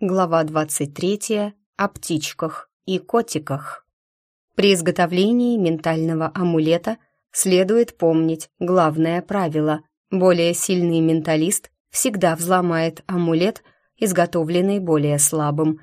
Глава 23. О птичках и котиках. При изготовлении ментального амулета следует помнить главное правило. Более сильный менталист всегда взломает амулет, изготовленный более слабым.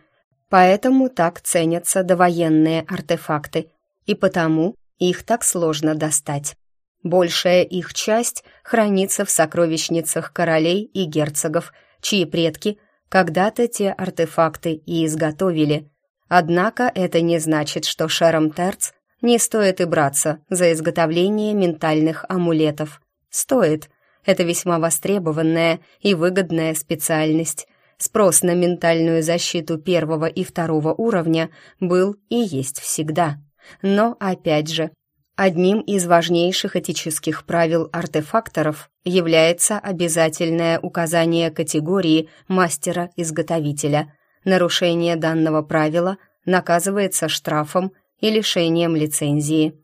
Поэтому так ценятся довоенные артефакты, и потому их так сложно достать. Большая их часть хранится в сокровищницах королей и герцогов, чьи предки – когда-то те артефакты и изготовили. Однако это не значит, что Шером Терц не стоит и браться за изготовление ментальных амулетов. Стоит. Это весьма востребованная и выгодная специальность. Спрос на ментальную защиту первого и второго уровня был и есть всегда. Но, опять же, Одним из важнейших этических правил артефакторов является обязательное указание категории мастера-изготовителя. Нарушение данного правила наказывается штрафом и лишением лицензии.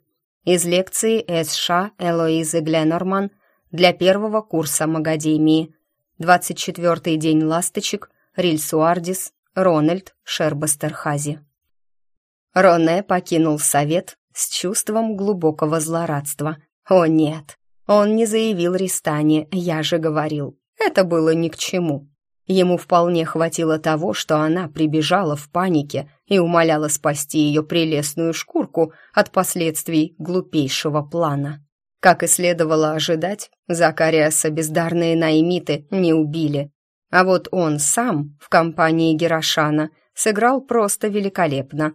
Из лекции С.Ш. Элоизы Гленнорман для первого курса Магадемии. 24-й день ласточек, Рильсуардис, Рональд Шербастерхази. Роне покинул совет с чувством глубокого злорадства. «О нет, он не заявил Ристане, я же говорил. Это было ни к чему. Ему вполне хватило того, что она прибежала в панике и умоляла спасти ее прелестную шкурку от последствий глупейшего плана. Как и следовало ожидать, Закариаса бездарные наймиты не убили. А вот он сам в компании Герошана сыграл просто великолепно.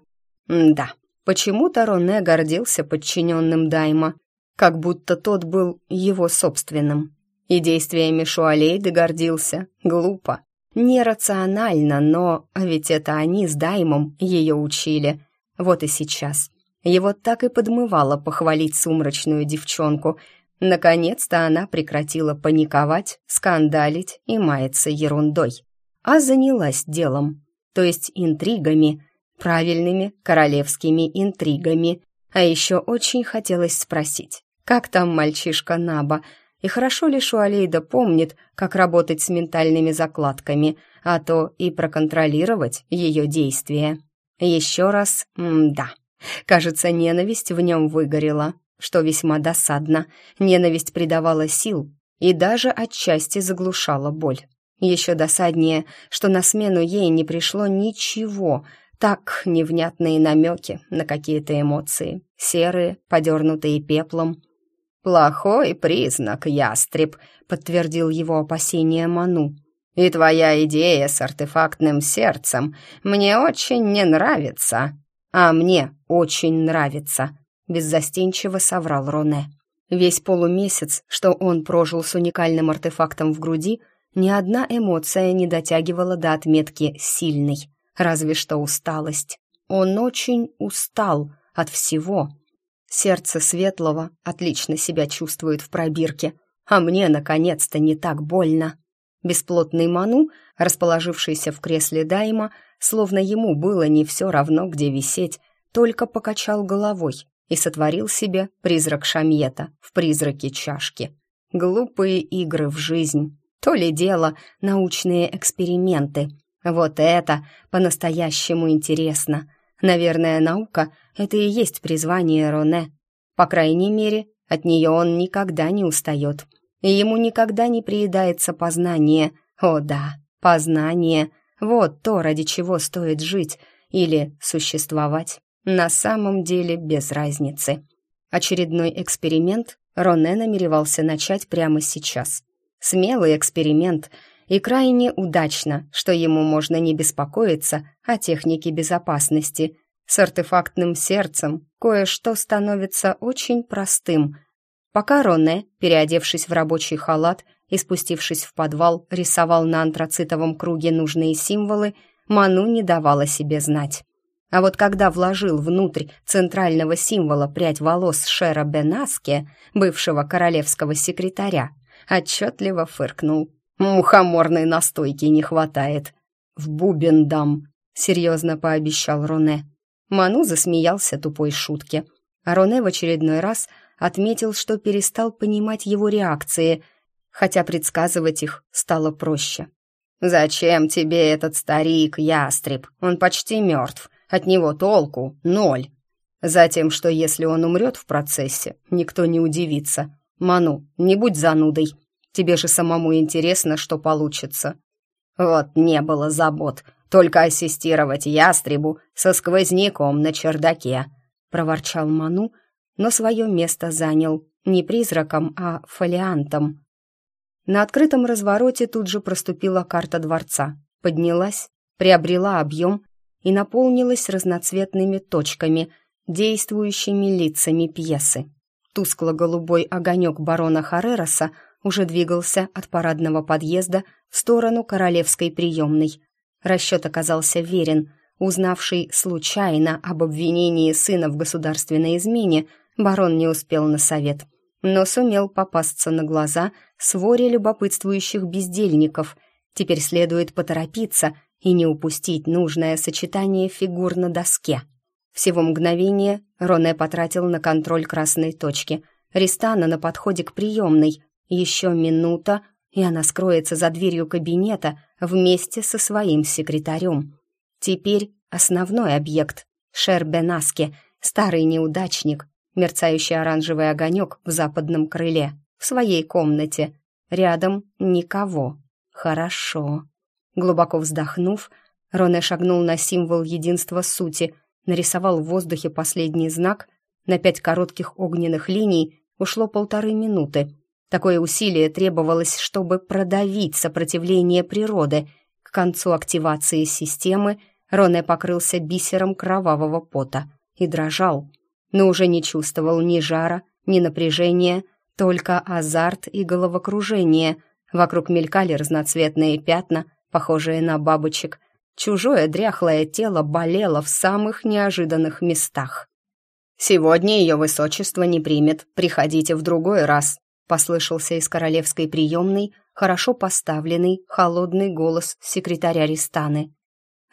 М да, Почему-то Роне гордился подчиненным Дайма, как будто тот был его собственным. И действиями Шуалейды гордился. Глупо. Нерационально, но ведь это они с Даймом ее учили. Вот и сейчас. Его так и подмывало похвалить сумрачную девчонку. Наконец-то она прекратила паниковать, скандалить и маяться ерундой. А занялась делом, то есть интригами, правильными королевскими интригами. А еще очень хотелось спросить, как там мальчишка Наба, и хорошо ли Шуалейда помнит, как работать с ментальными закладками, а то и проконтролировать ее действия. Еще раз, да, кажется, ненависть в нем выгорела, что весьма досадно. Ненависть придавала сил и даже отчасти заглушала боль. Еще досаднее, что на смену ей не пришло ничего — так, невнятные намеки на какие-то эмоции, серые, подернутые пеплом. «Плохой признак, ястреб», — подтвердил его опасение Ману. «И твоя идея с артефактным сердцем мне очень не нравится». «А мне очень нравится», — беззастенчиво соврал Роне. Весь полумесяц, что он прожил с уникальным артефактом в груди, ни одна эмоция не дотягивала до отметки «сильный» разве что усталость. Он очень устал от всего. Сердце Светлого отлично себя чувствует в пробирке, а мне, наконец-то, не так больно. Бесплотный Ману, расположившийся в кресле Дайма, словно ему было не все равно, где висеть, только покачал головой и сотворил себе призрак Шамьета в призраке чашки. Глупые игры в жизнь. То ли дело научные эксперименты — вот это по-настоящему интересно. Наверное, наука — это и есть призвание Роне. По крайней мере, от нее он никогда не устает. И ему никогда не приедается познание. О да, познание. Вот то, ради чего стоит жить или существовать. На самом деле без разницы. Очередной эксперимент Роне намеревался начать прямо сейчас. Смелый эксперимент — и крайне удачно, что ему можно не беспокоиться о технике безопасности. С артефактным сердцем кое-что становится очень простым. Пока Роне, переодевшись в рабочий халат и спустившись в подвал, рисовал на антрацитовом круге нужные символы, Ману не давала себе знать. А вот когда вложил внутрь центрального символа прядь волос Шера Бенаске, бывшего королевского секретаря, отчетливо фыркнул. Мухоморной настойки не хватает. В бубен дам, серьезно пообещал Роне. Ману засмеялся тупой шутке. А Роне в очередной раз отметил, что перестал понимать его реакции, хотя предсказывать их стало проще. «Зачем тебе этот старик, ястреб? Он почти мертв. От него толку ноль. Затем, что если он умрет в процессе, никто не удивится. Ману, не будь занудой. Тебе же самому интересно, что получится. Вот не было забот, только ассистировать ястребу со сквозняком на чердаке», — проворчал Ману, но свое место занял не призраком, а фолиантом. На открытом развороте тут же проступила карта дворца, поднялась, приобрела объем и наполнилась разноцветными точками, действующими лицами пьесы. Тускло-голубой огонек барона Харероса уже двигался от парадного подъезда в сторону королевской приемной. Расчет оказался верен. Узнавший случайно об обвинении сына в государственной измене, барон не успел на совет — но сумел попасться на глаза своре любопытствующих бездельников. Теперь следует поторопиться и не упустить нужное сочетание фигур на доске. Всего мгновение Роне потратил на контроль красной точки. Ристана на подходе к приемной. Еще минута, и она скроется за дверью кабинета вместе со своим секретарем. Теперь основной объект — Шер Бенаске, старый неудачник, мерцающий оранжевый огонек в западном крыле, в своей комнате. Рядом никого. Хорошо. Глубоко вздохнув, Роне шагнул на символ единства сути, нарисовал в воздухе последний знак. На пять коротких огненных линий ушло полторы минуты. Такое усилие требовалось, чтобы продавить сопротивление природы. К концу активации системы Роне покрылся бисером кровавого пота и дрожал, но уже не чувствовал ни жара, ни напряжения, только азарт и головокружение. Вокруг мелькали разноцветные пятна, похожие на бабочек. Чужое дряхлое тело болело в самых неожиданных местах. «Сегодня ее высочество не примет, приходите в другой раз», послышался из королевской приемной хорошо поставленный, холодный голос секретаря Ристаны.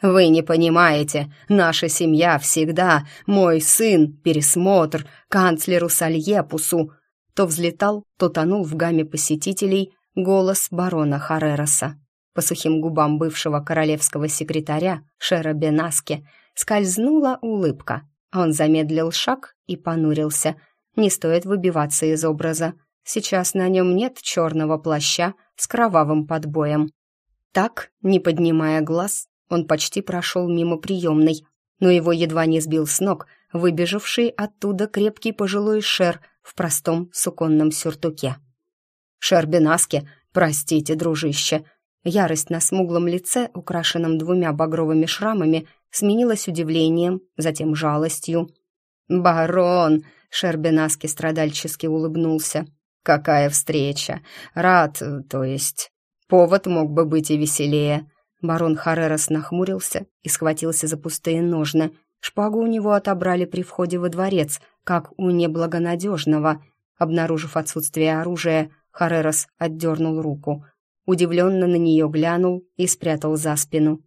Вы не понимаете, наша семья всегда, мой сын, пересмотр, канцлеру Сальепусу. То взлетал, то тонул в гамме посетителей голос барона Харероса. По сухим губам бывшего королевского секретаря Шера Бенаски скользнула улыбка. Он замедлил шаг и понурился. Не стоит выбиваться из образа. Сейчас на нем нет черного плаща с кровавым подбоем. Так, не поднимая глаз, он почти прошел мимо приемной, но его едва не сбил с ног выбежавший оттуда крепкий пожилой шер в простом суконном сюртуке. «Шер Бенаске, простите, дружище!» Ярость на смуглом лице, украшенном двумя багровыми шрамами, сменилась удивлением, затем жалостью. «Барон!» — Шер Бенаски страдальчески улыбнулся. «Какая встреча! Рад, то есть...» Повод мог бы быть и веселее. Барон Харерос нахмурился и схватился за пустые ножны. Шпагу у него отобрали при входе во дворец, как у неблагонадежного. Обнаружив отсутствие оружия, Харерос отдернул руку. Удивленно на нее глянул и спрятал за спину.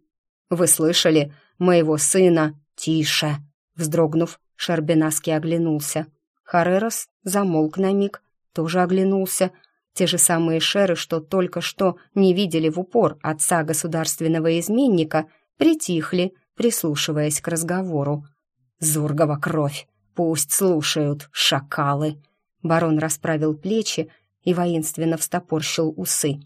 «Вы слышали? Моего сына!» «Тише!» Вздрогнув, Шарбенаски оглянулся. Харерос замолк на миг, тоже оглянулся — те же самые шеры, что только что не видели в упор отца государственного изменника, притихли, прислушиваясь к разговору. «Зургова кровь! Пусть слушают, шакалы!» Барон расправил плечи и воинственно встопорщил усы.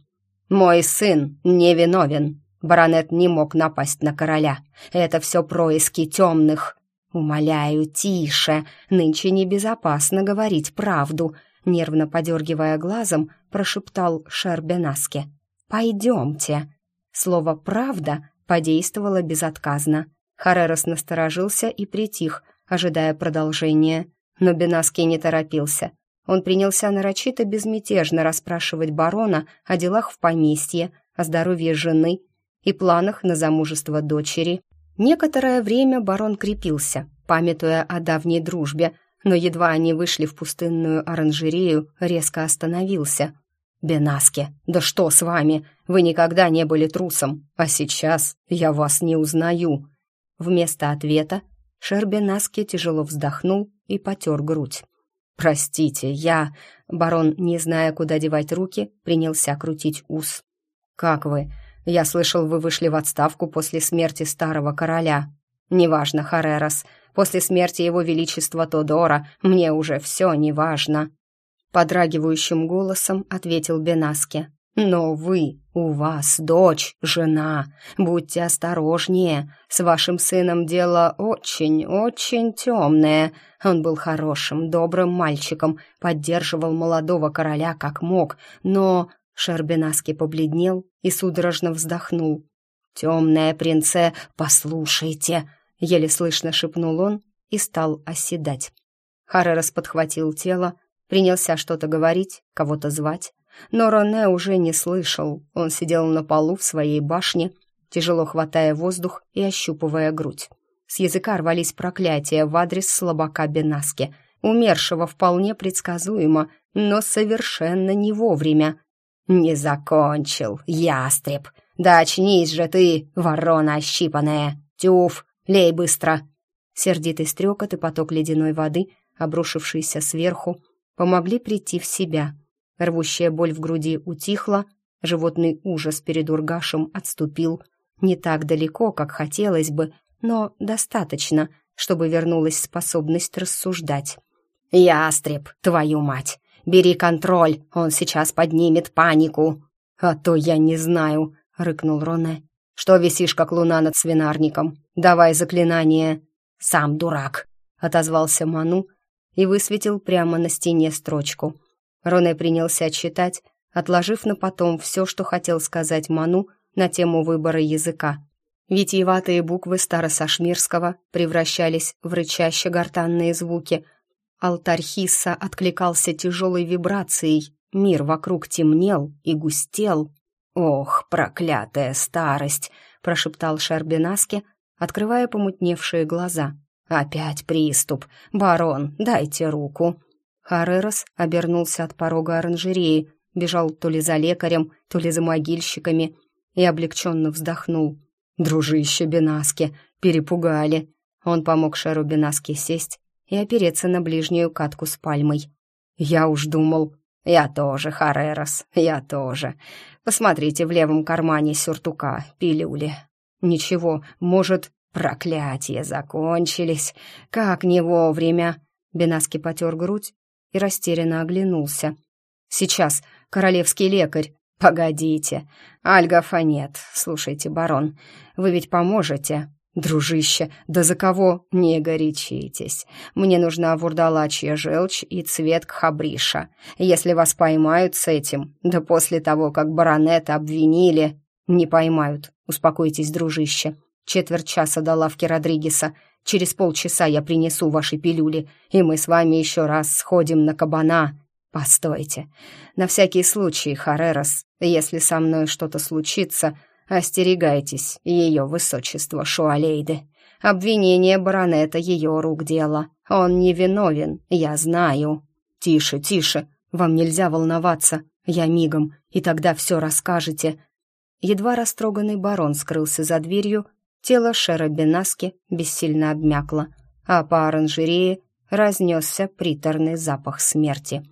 «Мой сын невиновен. Баронет не мог напасть на короля. Это все происки темных. Умоляю, тише. Нынче небезопасно говорить правду нервно подергивая глазом, прошептал Шербенаске. «Пойдемте». Слово «правда» подействовало безотказно. Харерос насторожился и притих, ожидая продолжения. Но Бенаски не торопился. Он принялся нарочито безмятежно расспрашивать барона о делах в поместье, о здоровье жены и планах на замужество дочери. Некоторое время барон крепился, памятуя о давней дружбе, но едва они вышли в пустынную оранжерею, резко остановился. «Бенаске, да что с вами? Вы никогда не были трусом, а сейчас я вас не узнаю». Вместо ответа Шербенаске тяжело вздохнул и потер грудь. «Простите, я...» Барон, не зная, куда девать руки, принялся крутить ус. «Как вы? Я слышал, вы вышли в отставку после смерти старого короля. Неважно, Харерос, после смерти его величества Тодора мне уже все неважно. Подрагивающим голосом ответил Бенаске. Но вы, у вас дочь, жена. Будьте осторожнее. С вашим сыном дело очень-очень темное. Он был хорошим, добрым мальчиком, поддерживал молодого короля как мог, но... Шербинаски побледнел и судорожно вздохнул. «Темная принце, послушайте!» — еле слышно шепнул он и стал оседать. Харрерас подхватил тело, принялся что-то говорить, кого-то звать, но Роне уже не слышал. Он сидел на полу в своей башне, тяжело хватая воздух и ощупывая грудь. С языка рвались проклятия в адрес слабака Бенаски, умершего вполне предсказуемо, но совершенно не вовремя. «Не закончил, ястреб! Да очнись же ты, ворона ощипанная! Тюф, лей быстро!» Сердитый стрекот и поток ледяной воды, обрушившийся сверху, помогли прийти в себя — Рвущая боль в груди утихла, животный ужас перед ургашем отступил. Не так далеко, как хотелось бы, но достаточно, чтобы вернулась способность рассуждать. «Ястреб, твою мать! Бери контроль, он сейчас поднимет панику!» «А то я не знаю», — рыкнул Роне. «Что висишь, как луна над свинарником? Давай заклинание!» «Сам дурак!» — отозвался Ману и высветил прямо на стене строчку. Роне принялся читать, отложив на потом все, что хотел сказать Ману на тему выбора языка. Витиеватые буквы старосашмирского превращались в рычаще гортанные звуки. Алтарь Хисса откликался тяжелой вибрацией, мир вокруг темнел и густел. «Ох, проклятая старость!» — прошептал Шарбинаске, открывая помутневшие глаза. «Опять приступ! Барон, дайте руку!» Харерос обернулся от порога оранжереи, бежал то ли за лекарем, то ли за могильщиками и облегченно вздохнул. «Дружище Бенаски, перепугали!» Он помог Шеру Бенаске сесть и опереться на ближнюю катку с пальмой. «Я уж думал...» «Я тоже, Харерос, я тоже. Посмотрите в левом кармане сюртука, пилюли. Ничего, может, проклятия закончились. Как не вовремя!» Бенаски потер грудь и растерянно оглянулся. «Сейчас, королевский лекарь!» «Погодите! Альгафа нет. Слушайте, барон, вы ведь поможете?» «Дружище, да за кого? Не горячитесь. Мне нужна вурдалачья желчь и цвет кхабриша. Если вас поймают с этим, да после того, как баронета обвинили...» «Не поймают. Успокойтесь, дружище. Четверть часа до лавки Родригеса. Через полчаса я принесу ваши пилюли, и мы с вами еще раз сходим на кабана. Постойте. На всякий случай, Харерос, если со мной что-то случится, остерегайтесь ее высочество Шуалейды. Обвинение баронета ее рук дело. Он невиновен, я знаю. Тише, тише, вам нельзя волноваться. Я мигом, и тогда все расскажете. Едва растроганный барон скрылся за дверью, Тело Шера Бенаски бессильно обмякло, а по оранжерее разнесся приторный запах смерти.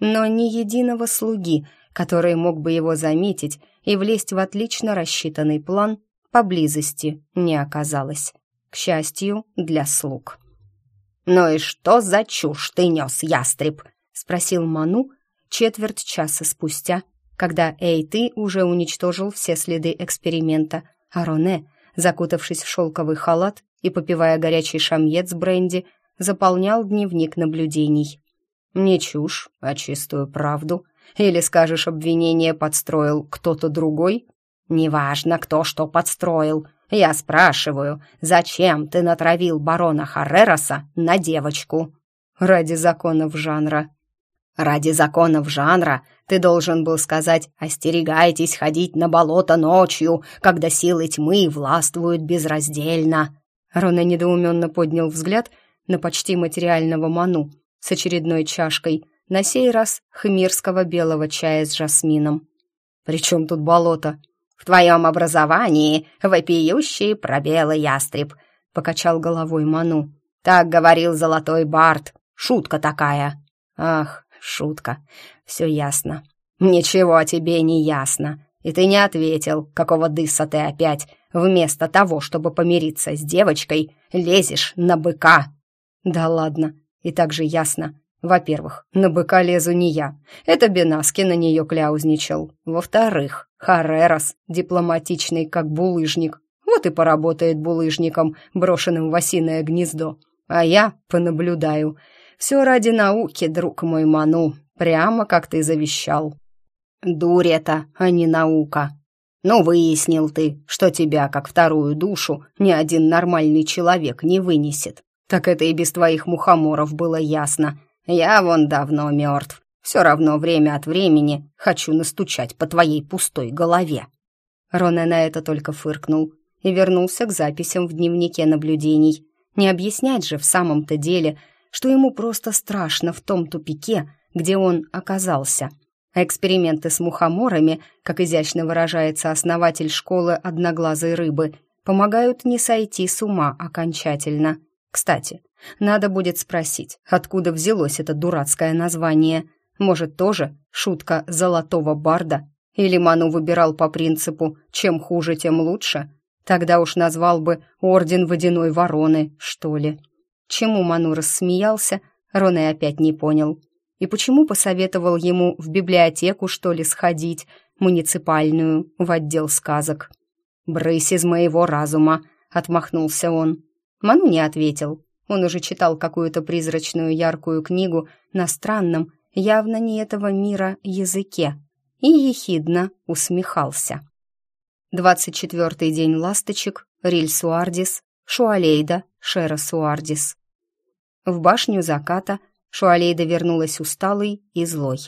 Но ни единого слуги, который мог бы его заметить и влезть в отлично рассчитанный план, поблизости не оказалось. К счастью, для слуг. «Ну и что за чушь ты нес, ястреб?» — спросил Ману четверть часа спустя, когда Эйты уже уничтожил все следы эксперимента, а Роне закутавшись в шелковый халат и попивая горячий шамьет с бренди, заполнял дневник наблюдений. «Не чушь, а чистую правду. Или, скажешь, обвинение подстроил кто-то другой? Неважно, кто что подстроил. Я спрашиваю, зачем ты натравил барона Харрероса на девочку?» «Ради законов жанра», Ради законов жанра ты должен был сказать «Остерегайтесь ходить на болото ночью, когда силы тьмы властвуют безраздельно». Роне недоуменно поднял взгляд на почти материального ману с очередной чашкой, на сей раз хмирского белого чая с жасмином. «При чем тут болото?» «В твоем образовании вопиющие пробелы, ястреб», — покачал головой Ману. «Так говорил золотой Барт. Шутка такая». «Ах, Шутка. Все ясно. Ничего тебе не ясно. И ты не ответил, какого дыса ты опять, вместо того, чтобы помириться с девочкой, лезешь на быка. Да ладно, и так же ясно. Во-первых, на быка лезу не я. Это Бенаски на нее кляузничал. Во-вторых, Харерос, дипломатичный как булыжник. Вот и поработает булыжником, брошенным в осиное гнездо. А я понаблюдаю. Все ради науки, друг мой Ману, прямо как ты завещал. Дурь это, а не наука. Ну, выяснил ты, что тебя, как вторую душу, ни один нормальный человек не вынесет. Так это и без твоих мухоморов было ясно. Я вон давно мертв. Все равно время от времени хочу настучать по твоей пустой голове». Роне на это только фыркнул и вернулся к записям в дневнике наблюдений. Не объяснять же в самом-то деле, что ему просто страшно в том тупике, где он оказался — эксперименты с мухоморами, как изящно выражается основатель школы одноглазой рыбы, помогают не сойти с ума окончательно. Кстати, надо будет спросить, откуда взялось это дурацкое название. Может, тоже шутка золотого барда? Или Ману выбирал по принципу «чем хуже, тем лучше»? Тогда уж назвал бы «Орден водяной вороны», что ли. Чему Ману рассмеялся, Рон и опять не понял. И почему посоветовал ему в библиотеку, что ли, сходить, муниципальную, в отдел сказок? «Брысь из моего разума», — отмахнулся он. Ману не ответил. Он уже читал какую-то призрачную яркую книгу на странном, явно не этого мира, языке, и ехидно усмехался. Двадцать четвертый день ласточек, Риль Суардис, Шуалейда, Шера Суардис. В башню заката Шуалейда вернулась усталой и злой.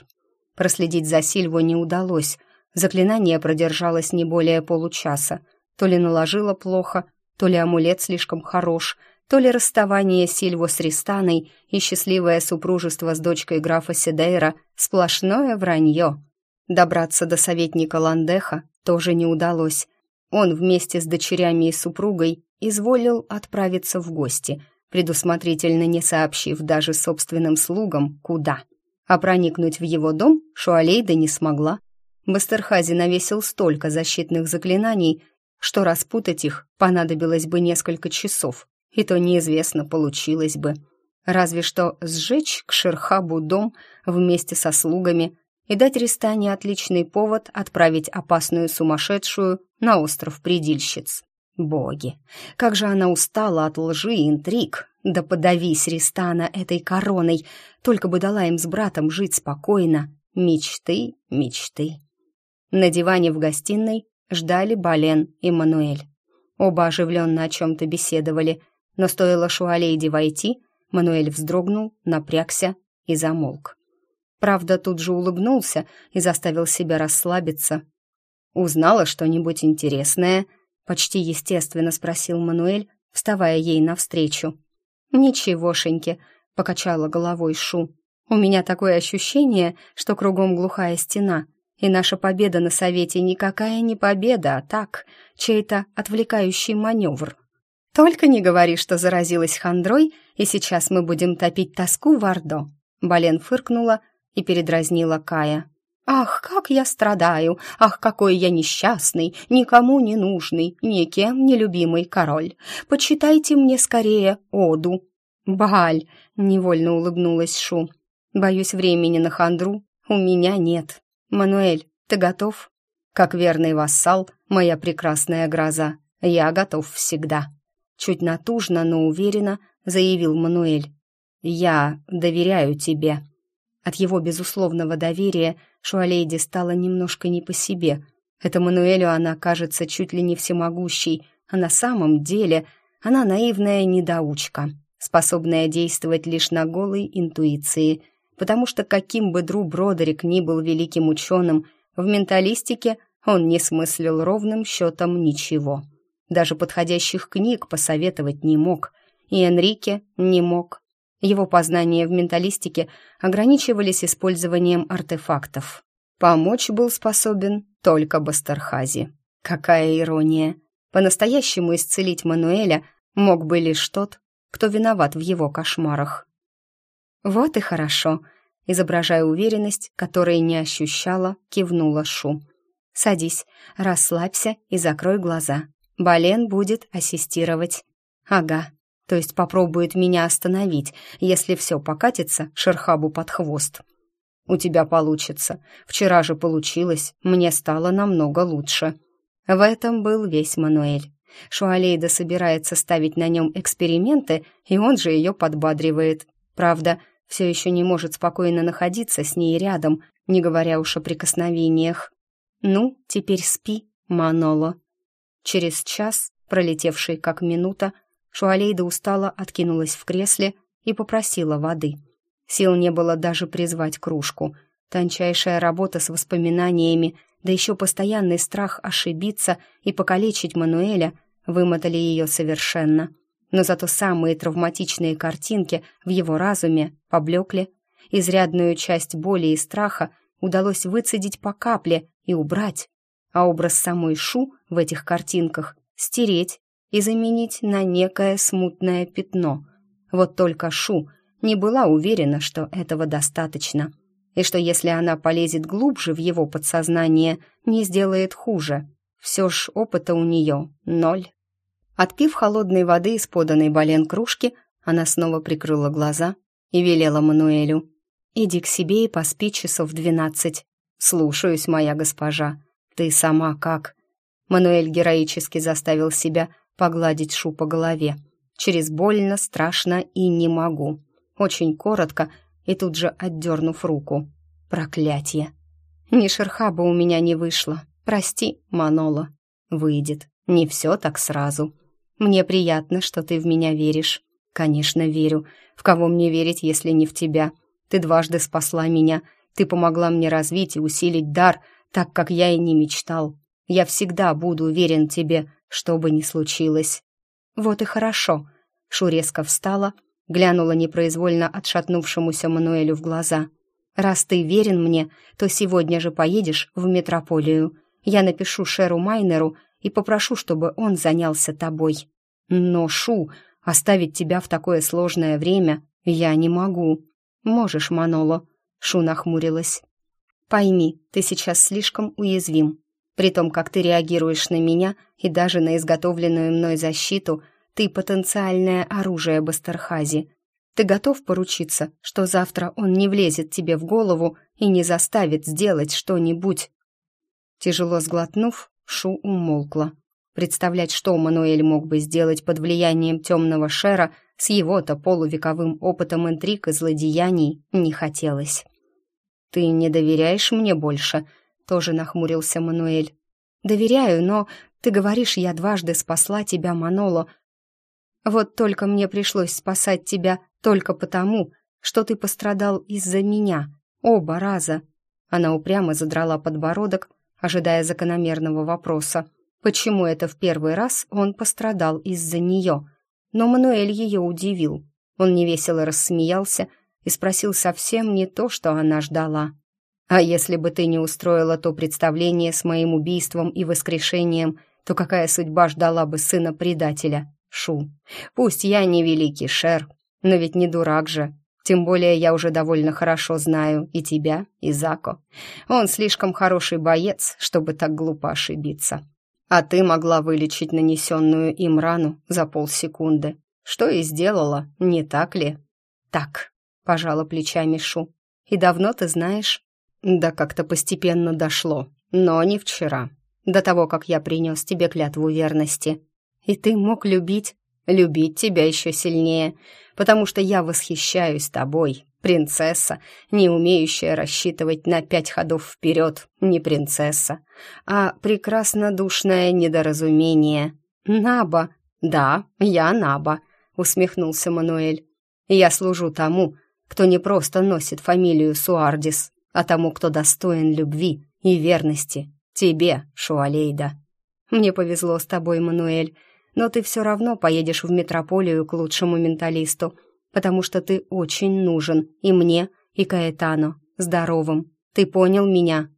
Проследить за Сильво не удалось. Заклинание продержалось не более получаса. То ли наложило плохо, то ли амулет слишком хорош, то ли расставание Сильво с Ристаной и счастливое супружество с дочкой графа Седейра — сплошное вранье. Добраться до советника Ландеха тоже не удалось. Он вместе с дочерями и супругой изволил отправиться в гости — предусмотрительно не сообщив даже собственным слугам, куда. А проникнуть в его дом Шуалейда не смогла. Бастерхази навесил столько защитных заклинаний, что распутать их понадобилось бы несколько часов, и то неизвестно, получилось бы. Разве что сжечь к Шерхабу дом вместе со слугами и дать Ристане отличный повод отправить опасную сумасшедшую на остров Предильщиц. Боги, как же она устала от лжи и интриг. Да подавись, Ристана, этой короной, только бы дала им с братом жить спокойно. Мечты, мечты. На диване в гостиной ждали Бален и Мануэль. Оба оживленно о чем-то беседовали, но стоило Шуалейде войти, Мануэль вздрогнул, напрягся и замолк. Правда, тут же улыбнулся и заставил себя расслабиться. «Узнала что-нибудь интересное?» Почти естественно спросил Мануэль, вставая ей навстречу. «Ничегошеньки», — покачала головой Шу. «У меня такое ощущение, что кругом глухая стена, и наша победа на совете никакая не победа, а так, чей-то отвлекающий маневр. Только не говори, что заразилась хандрой, и сейчас мы будем топить тоску в Ордо». Бален фыркнула и передразнила Кая. Ах, как я страдаю! Ах, какой я несчастный, никому не нужный, никем не любимый король! Почитайте мне скорее оду!» «Баль!» — невольно улыбнулась Шу. «Боюсь, времени на хандру у меня нет. Мануэль, ты готов?» «Как верный вассал, моя прекрасная гроза, я готов всегда!» Чуть натужно, но уверенно заявил Мануэль. «Я доверяю тебе». От его безусловного доверия Шуалейде стало немножко не по себе. Это Мануэлю она кажется чуть ли не всемогущей, а на самом деле она наивная недоучка, способная действовать лишь на голой интуиции, потому что каким бы Дру Бродерик ни был великим ученым, в менталистике он не смыслил ровным счетом ничего. Даже подходящих книг посоветовать не мог, и Энрике не мог. Его познания в менталистике ограничивались использованием артефактов. Помочь был способен только Бастерхази. Какая ирония! По-настоящему исцелить Мануэля мог бы лишь тот, кто виноват в его кошмарах. «Вот и хорошо», — изображая уверенность, которой не ощущала, кивнула Шу. Садись, расслабься и закрой глаза. Бален будет ассистировать. Ага, то есть попробует меня остановить, если все покатится Шерхабу под хвост. У тебя получится. Вчера же получилось, мне стало намного лучше. В этом был весь Мануэль. Шуалейда собирается ставить на нем эксперименты, и он же ее подбадривает. Правда, все еще не может спокойно находиться с ней рядом, не говоря уж о прикосновениях. «Ну, теперь спи, Маноло». Через час, пролетевший как минута, Шуалейда устало откинулась в кресле и попросила воды. Сил не было даже призвать кружку. Тончайшая работа с воспоминаниями, да еще постоянный страх ошибиться и покалечить Мануэля вымотали ее совершенно. Но зато самые травматичные картинки в его разуме поблекли. Изрядную часть боли и страха удалось выцедить по капле и убрать, а образ самой Шу в этих картинках стереть и заменить на некое смутное пятно. Вот только Шу не была уверена, что этого достаточно, и что если она полезет глубже в его подсознание, не сделает хуже. Все ж опыта у нее ноль. Отпив холодной воды из поданной Бален кружки, она снова прикрыла глаза и велела Мануэлю. «Иди к себе и поспи часов двенадцать». «Слушаюсь, моя госпожа. Ты сама как?» Мануэль героически заставил себя погладить Шу по голове. Через больно, страшно и не могу. Очень коротко и тут же отдернув руку. Проклятье. Ни шерхаба у меня не вышло. Прости, Манола. Выйдет. Не все так сразу. Мне приятно, что ты в меня веришь. Конечно, верю. В кого мне верить, если не в тебя? Ты дважды спасла меня. Ты помогла мне развить и усилить дар, так как я и не мечтал. Я всегда буду уверен тебе, что бы ни случилось. Вот и хорошо. Шу резко встала, глянула непроизвольно отшатнувшемуся Мануэлю в глаза. Раз ты верен мне, то сегодня же поедешь в метрополию. Я напишу Шеру Майнеру и попрошу, чтобы он занялся тобой. Но, Шу, оставить тебя в такое сложное время я не могу. Можешь, Маноло. Шу нахмурилась. Пойми, ты сейчас слишком уязвим. При том, как ты реагируешь на меня и даже на изготовленную мной защиту, ты потенциальное оружие Бастерхази. Ты готов поручиться, что завтра он не влезет тебе в голову и не заставит сделать что-нибудь?» Тяжело сглотнув, Шу умолкла. Представлять, что Мануэль мог бы сделать под влиянием темного Шера с его-то полувековым опытом интриг и злодеяний, не хотелось. «Ты не доверяешь мне больше?» — тоже нахмурился Мануэль. «Доверяю, но ты говоришь, я дважды спасла тебя, Маноло. Вот только мне пришлось спасать тебя только потому, что ты пострадал из-за меня. Оба раза». Она упрямо задрала подбородок, ожидая закономерного вопроса. Почему это в первый раз он пострадал из-за нее? Но Мануэль ее удивил. Он невесело рассмеялся и спросил совсем не то, что она ждала. «А если бы ты не устроила то представление с моим убийством и воскрешением, то какая судьба ждала бы сына предателя? Шу. Пусть я не великий Шер, но ведь не дурак же. Тем более я уже довольно хорошо знаю и тебя, и Зако. Он слишком хороший боец, чтобы так глупо ошибиться. А ты могла вылечить нанесенную им рану за полсекунды. Что и сделала, не так ли? Так, пожала плечами Шу. И давно ты знаешь? Да как-то постепенно дошло, но не вчера. До того, как я принес тебе клятву верности. И ты мог любить любить тебя еще сильнее, потому что я восхищаюсь тобой, принцесса, не умеющая рассчитывать на пять ходов вперед, не принцесса, а прекрасно душное недоразумение. Наба, да, я Наба, усмехнулся Мануэль. Я служу тому, кто не просто носит фамилию Суардис, а тому, кто достоин любви и верности. Тебе, Шуалейда. Мне повезло с тобой, Мануэль, но ты все равно поедешь в метрополию к лучшему менталисту, потому что ты очень нужен и мне, и Каэтану, здоровым. Ты понял меня?»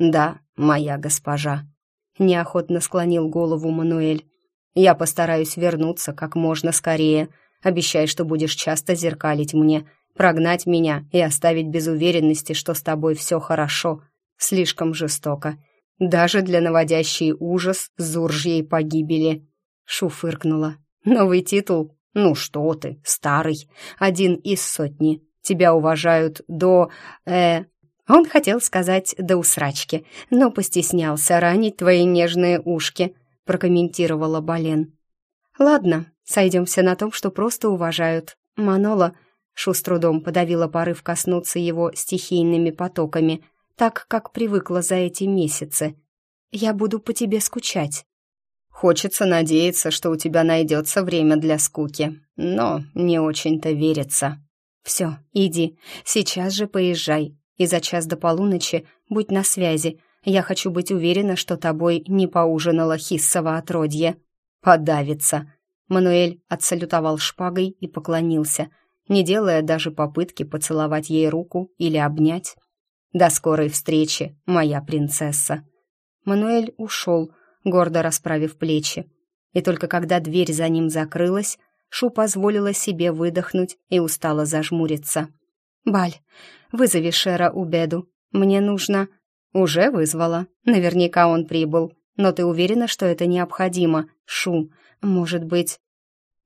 «Да, моя госпожа», — неохотно склонил голову Мануэль. «Я постараюсь вернуться как можно скорее. Обещай, что будешь часто зеркалить мне, прогнать меня и оставить без уверенности, что с тобой все хорошо. Слишком жестоко. даже для наводящей ужас зуржьей погибели. Шу фыркнула. Новый титул? Ну что ты, старый, один из сотни. Тебя уважают до... э... Он хотел сказать «до усрачки», но постеснялся ранить твои нежные ушки, прокомментировала Бален. «Ладно, сойдемся на том, что просто уважают. Манола...» Шу с трудом подавила порыв коснуться его стихийными потоками, так, как привыкла за эти месяцы. «Я буду по тебе скучать». Хочется надеяться, что у тебя найдется время для скуки, но не очень-то верится. Все, иди, сейчас же поезжай, и за час до полуночи будь на связи. Я хочу быть уверена, что тобой не поужинало хиссово отродье. Подавится. Мануэль отсалютовал шпагой и поклонился, не делая даже попытки поцеловать ей руку или обнять. «До скорой встречи, моя принцесса!» Мануэль ушел, гордо расправив плечи. И только когда дверь за ним закрылась, Шу позволила себе выдохнуть и устало зажмуриться. «Баль, вызови Шера Убеду. Мне нужно...» «Уже вызвала. Наверняка он прибыл. Но ты уверена, что это необходимо, Шу? Может быть...»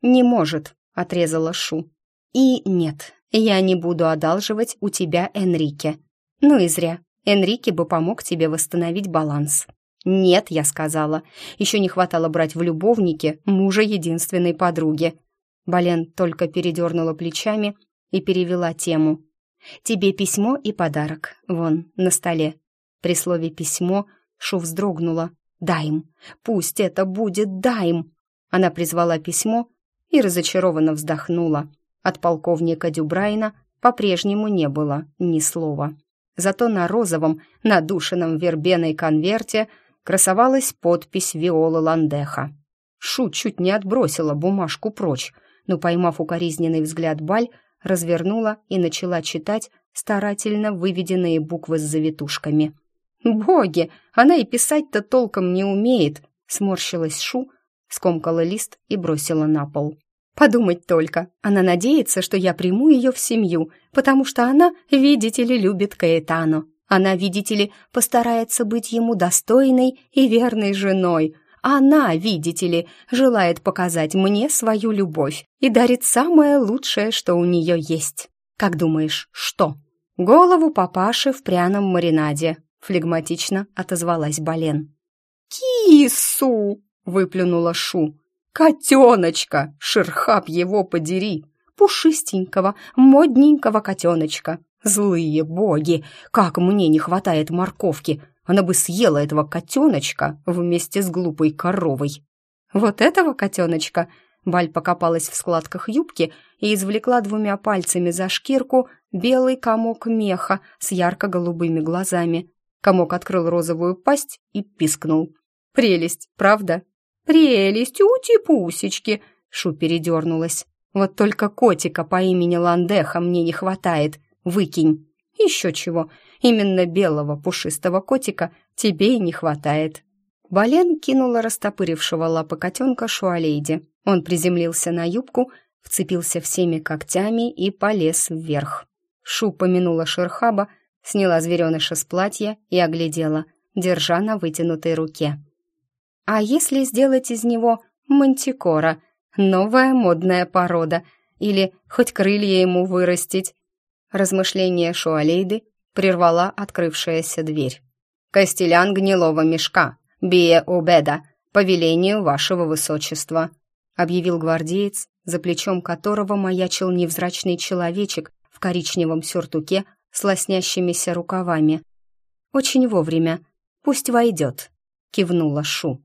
«Не может», — отрезала Шу. «И нет, я не буду одалживать у тебя Энрике. Ну и зря. Энрике бы помог тебе восстановить баланс. «Нет», — я сказала. Еще не хватало брать в любовнике мужа единственной подруги. Бален только передернула плечами и перевела тему. «Тебе письмо и подарок. Вон, на столе». При слове «письмо» Шу вздрогнула. «Дай им! Пусть это будет дай им!» Она призвала письмо и разочарованно вздохнула. От полковника Дюбрайна по-прежнему не было ни слова. Зато на розовом, надушенном вербеной конверте красовалась подпись Виолы Ландеха. Шу чуть не отбросила бумажку прочь, но, поймав укоризненный взгляд Баль, развернула и начала читать старательно выведенные буквы с завитушками. «Боги! Она и писать-то толком не умеет!» — сморщилась Шу, скомкала лист и бросила на пол. «Подумать только, она надеется, что я приму ее в семью, потому что она, видите ли, любит Каэтану. Она, видите ли, постарается быть ему достойной и верной женой. Она, видите ли, желает показать мне свою любовь и дарит самое лучшее, что у нее есть. Как думаешь, что? Голову папаши в пряном маринаде, флегматично отозвалась Бален. «Кису!» — выплюнула Шу. «Котеночка! Шерхап его подери! Пушистенького, модненького котеночка! Злые боги! Как мне не хватает морковки! Она бы съела этого котеночка вместе с глупой коровой. Вот этого котеночка Баль покопалась в складках юбки и извлекла двумя пальцами за шкирку белый комок меха с ярко-голубыми глазами. Комок открыл розовую пасть и пискнул. «Прелесть, правда?» «Прелесть, ути-пусечки!» Шу передернулась. «Вот только котика по имени Ландеха мне не хватает. Выкинь. Еще чего. Именно белого пушистого котика тебе и не хватает. Бален кинула растопырившего лапы котенка Шуалейде. Он приземлился на юбку, вцепился всеми когтями и полез вверх. Шу помянула Шерхаба, сняла звереныша с платья и оглядела, держа на вытянутой руке. «А если сделать из него мантикора, новая модная порода, или хоть крылья ему вырастить, Размышление Шуалейды прервала открывшаяся дверь. «Костелян гнилого мешка, Бие Обеда, по велению вашего высочества», объявил гвардеец, за плечом которого маячил невзрачный человечек в коричневом сюртуке с лоснящимися рукавами. «Очень вовремя. Пусть войдет», — кивнула Шу.